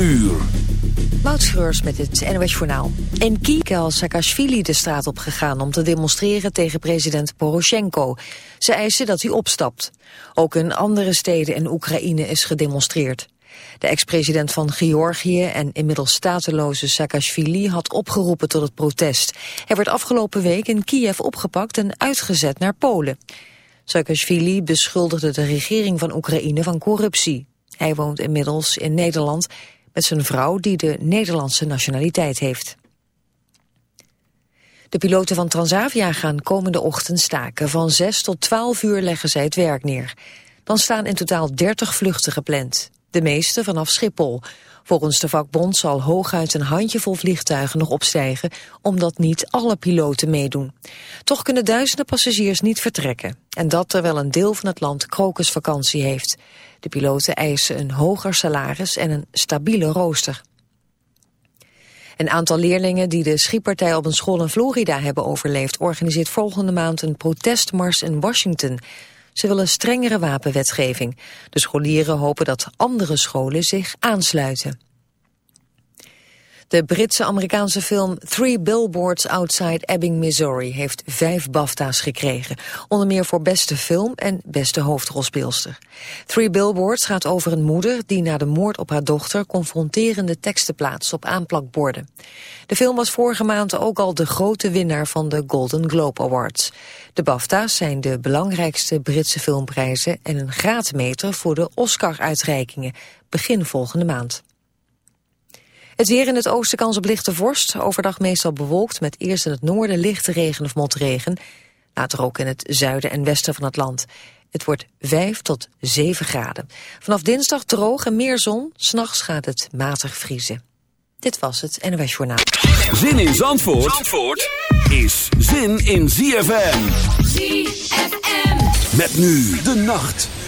uur. Met het NOS Journaal. In Kiekel Saakashvili de straat op gegaan om te demonstreren tegen president Poroshenko. Ze eisen dat hij opstapt. Ook in andere steden in Oekraïne is gedemonstreerd. De ex-president van Georgië en inmiddels stateloze Saakashvili had opgeroepen tot het protest. Hij werd afgelopen week in Kiev opgepakt en uitgezet naar Polen. Saakashvili beschuldigde de regering van Oekraïne van corruptie. Hij woont inmiddels in Nederland met zijn vrouw die de Nederlandse nationaliteit heeft. De piloten van Transavia gaan komende ochtend staken. Van 6 tot 12 uur leggen zij het werk neer. Dan staan in totaal 30 vluchten gepland. De meeste vanaf Schiphol. Volgens de vakbond zal hooguit een handjevol vliegtuigen nog opstijgen, omdat niet alle piloten meedoen. Toch kunnen duizenden passagiers niet vertrekken. En dat terwijl een deel van het land krokusvakantie heeft. De piloten eisen een hoger salaris en een stabiele rooster. Een aantal leerlingen die de schietpartij op een school in Florida hebben overleefd... organiseert volgende maand een protestmars in Washington. Ze willen strengere wapenwetgeving. De scholieren hopen dat andere scholen zich aansluiten. De Britse-Amerikaanse film Three Billboards Outside Ebbing, Missouri heeft vijf BAFTA's gekregen. Onder meer voor beste film en beste hoofdrolspeelster. Three Billboards gaat over een moeder die na de moord op haar dochter confronterende teksten plaatst op aanplakborden. De film was vorige maand ook al de grote winnaar van de Golden Globe Awards. De BAFTA's zijn de belangrijkste Britse filmprijzen en een graadmeter voor de Oscar-uitreikingen begin volgende maand. Het weer in het oosten kans op lichte vorst. Overdag meestal bewolkt met eerst in het noorden lichte regen of motregen. Later ook in het zuiden en westen van het land. Het wordt 5 tot 7 graden. Vanaf dinsdag droog en meer zon. S'nachts gaat het matig vriezen. Dit was het NOS Journaal. Zin in Zandvoort, Zandvoort is zin in ZFM. ZFM. Met nu de nacht.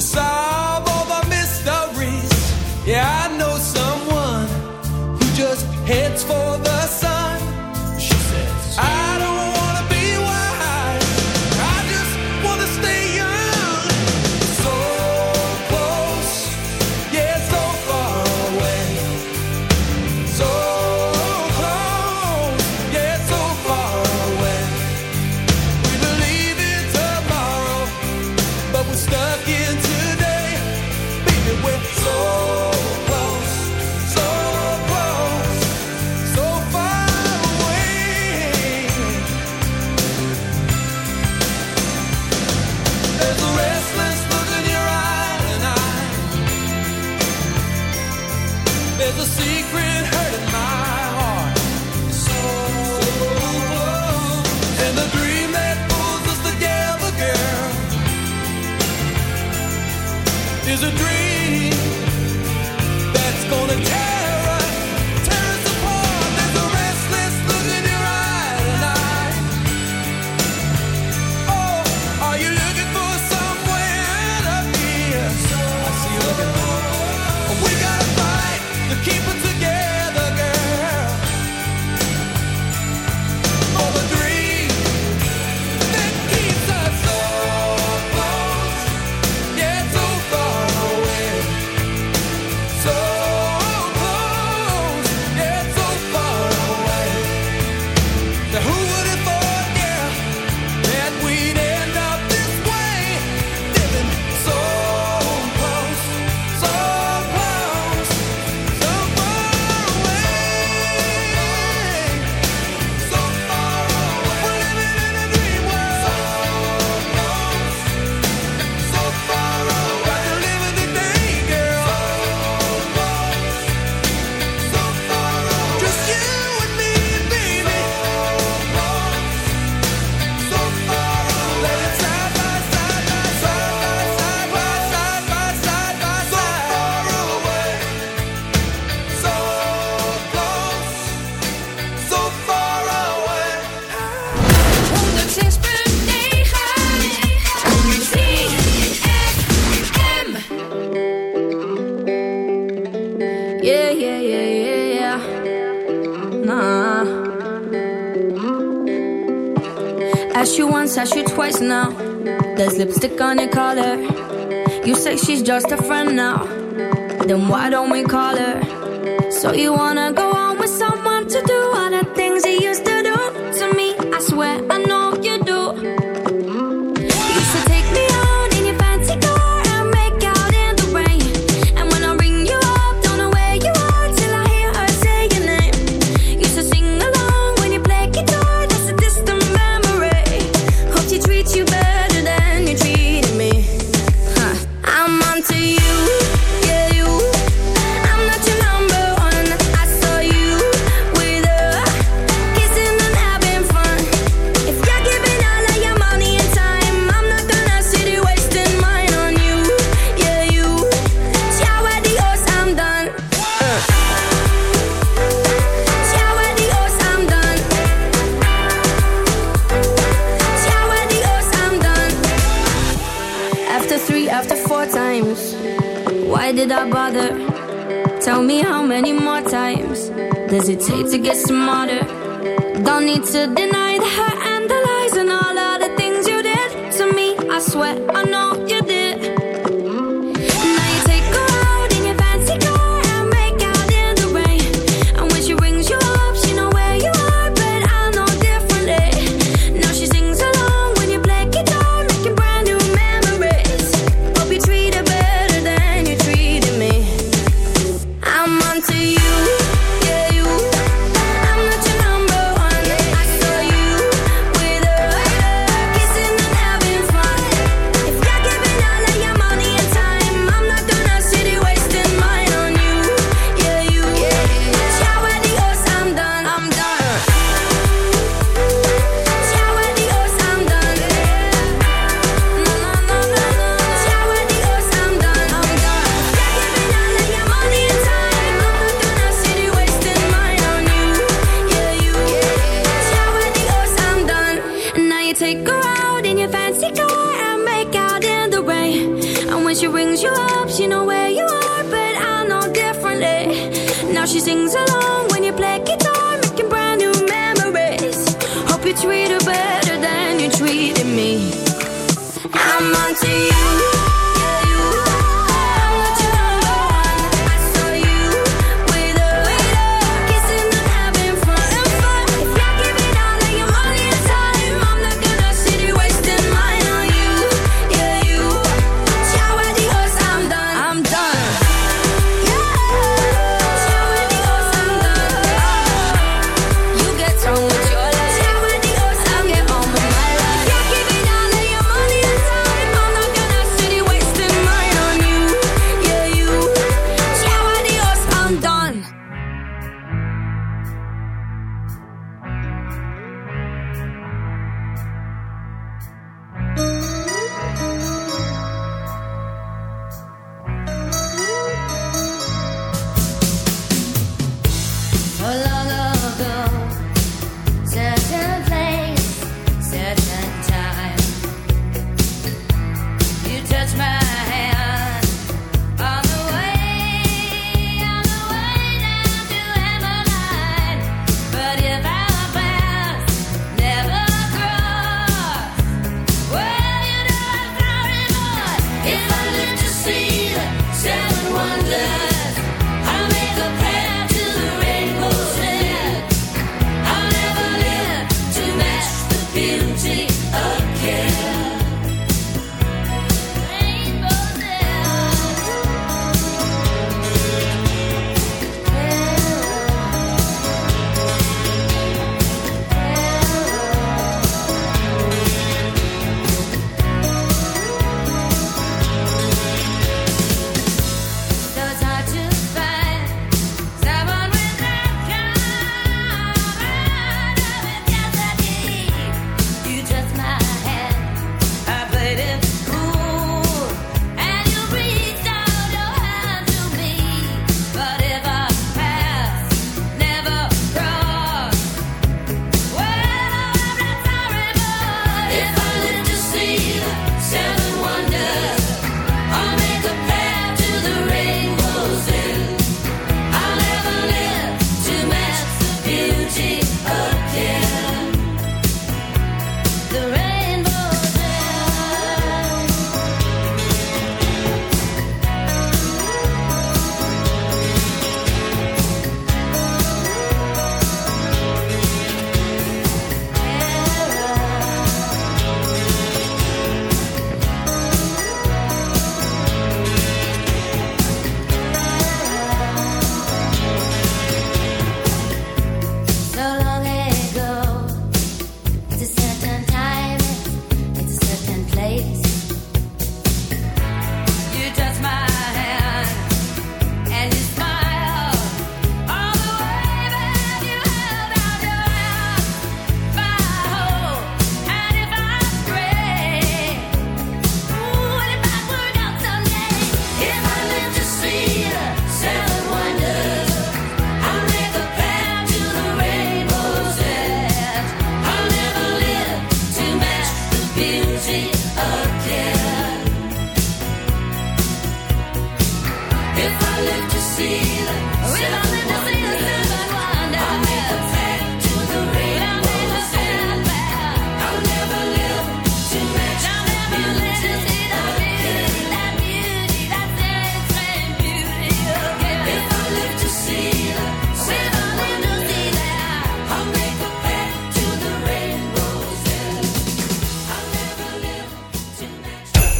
decide she's just a friend now, then why don't we call her? So you wanna go on with some?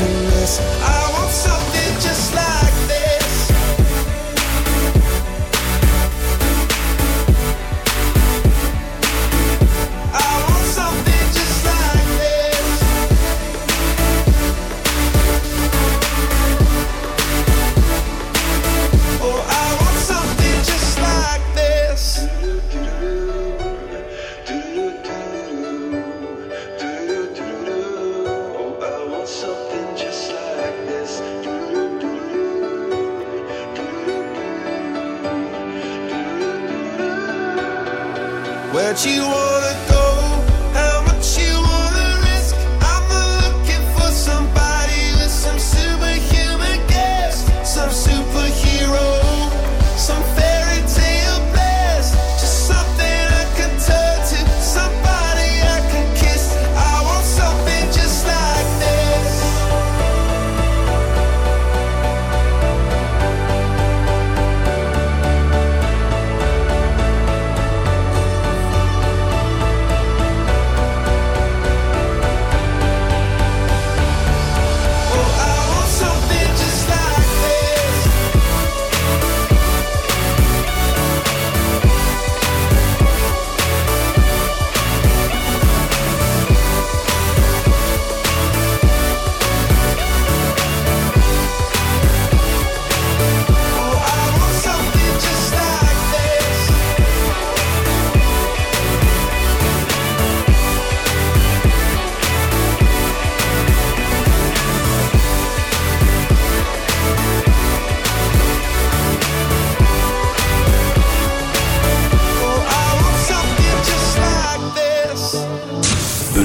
I want something just like.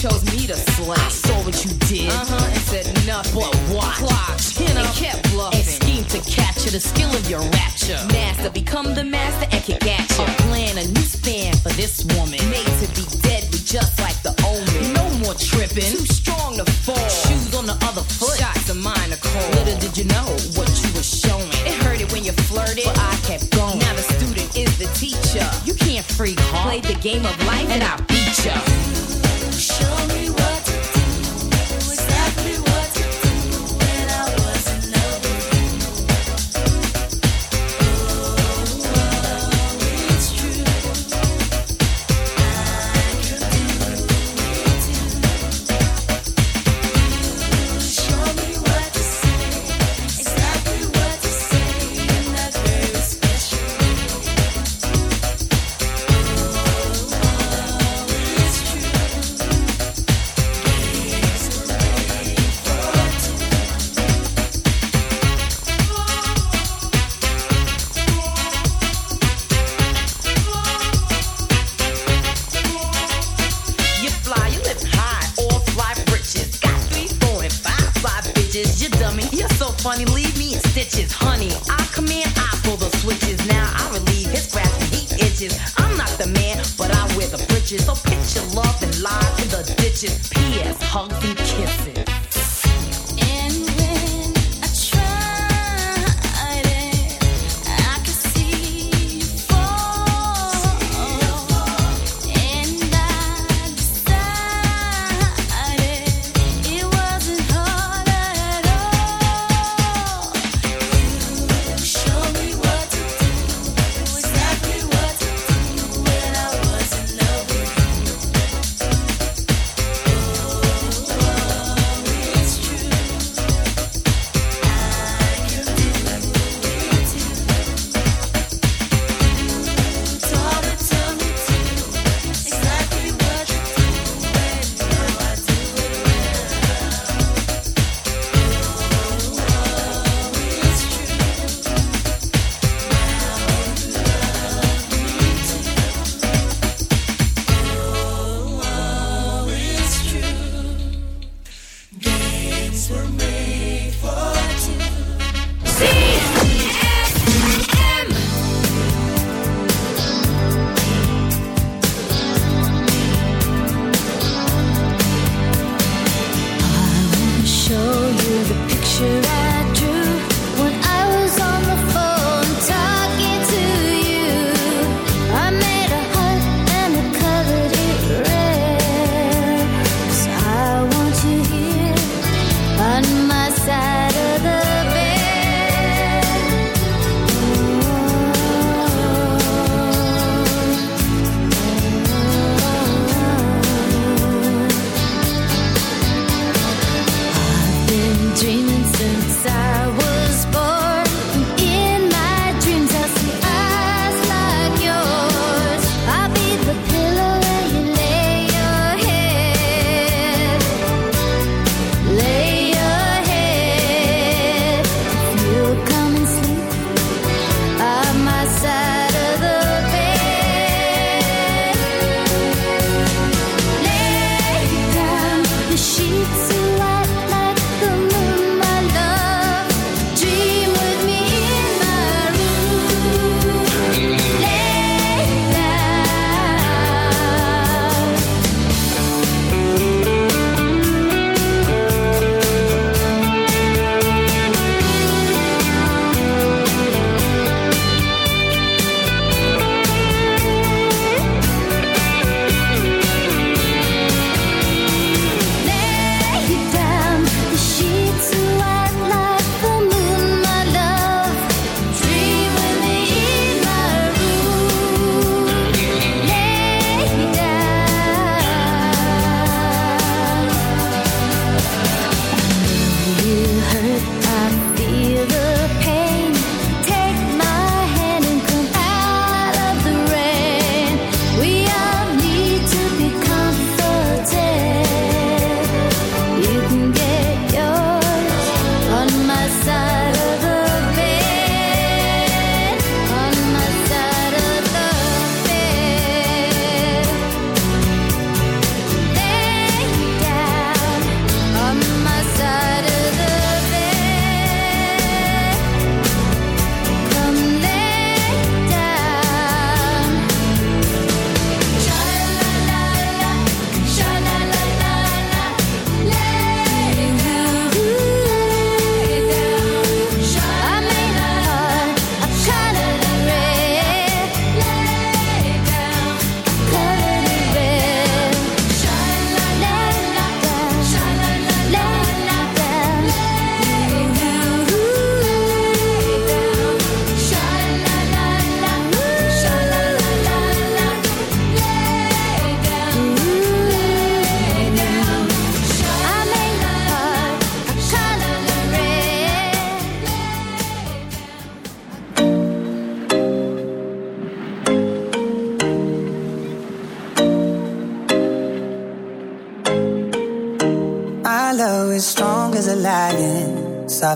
chose me to slay. I saw what you did. Uh-huh, and said nothing. But what? Clock, you know, and kept bluffing. And schemed to capture the skill of your rapture. Master, become the master and kick at you. A plan, a new span for this woman. Made to be deadly, just like the omen. No more tripping. Too strong to fall. Shoes on the other foot. Shots of mine are cold. Little did you know what you were showing. It hurted when you flirted, but I kept going. Now the student is the teacher. You can't freak, huh? Played the game of life and I beat ya. Show me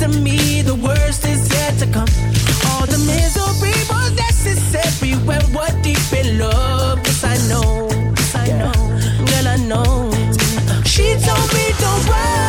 to me, the worst is yet to come. All the misery was necessary when we're deep in love. Yes, I know, yes, I know, girl, I know. She told me don't worry.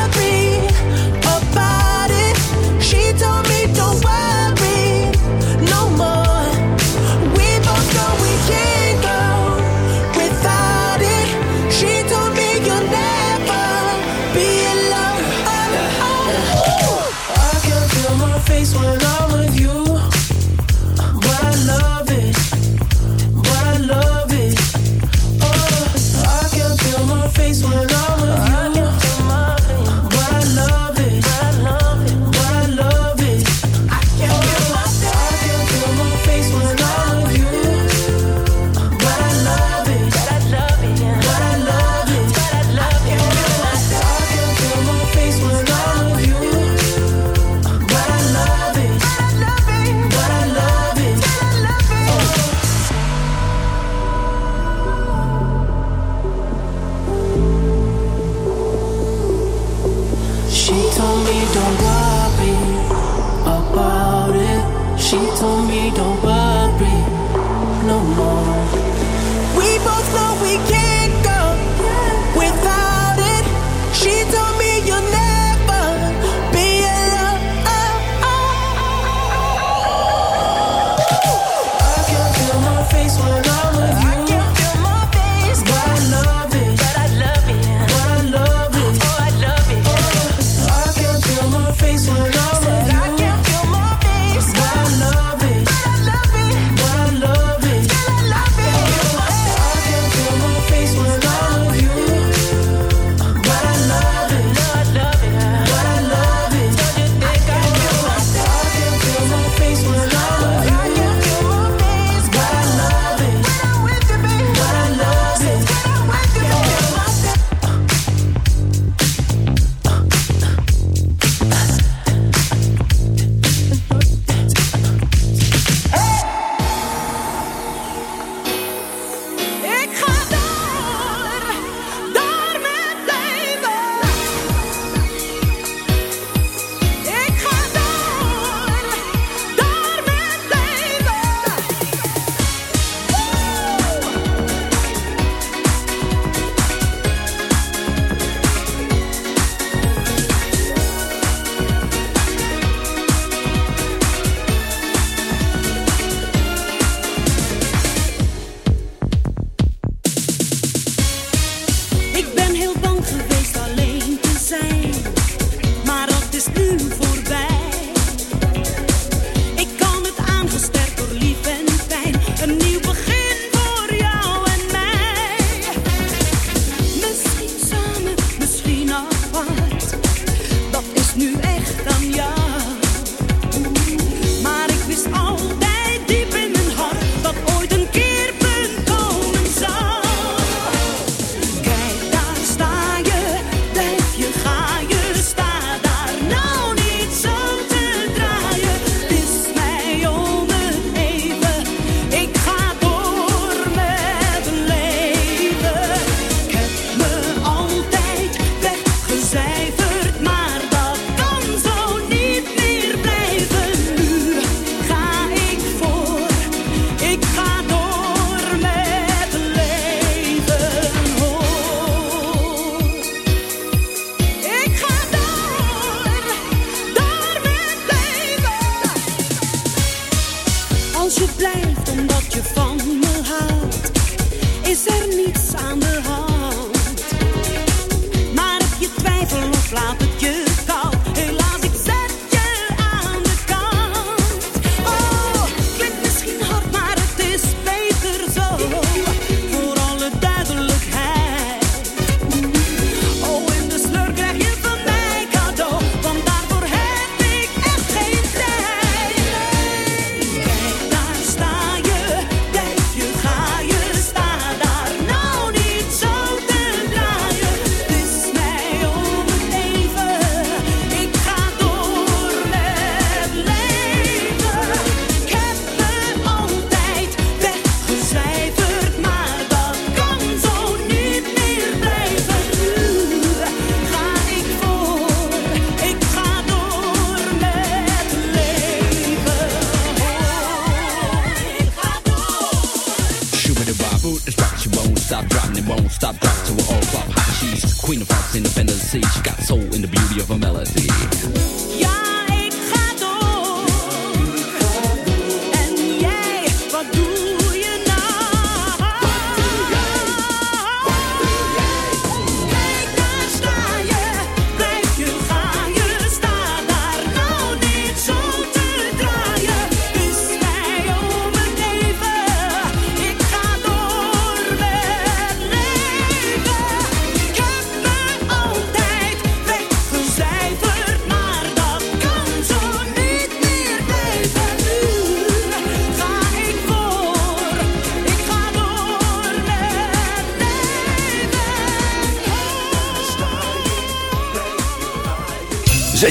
flying.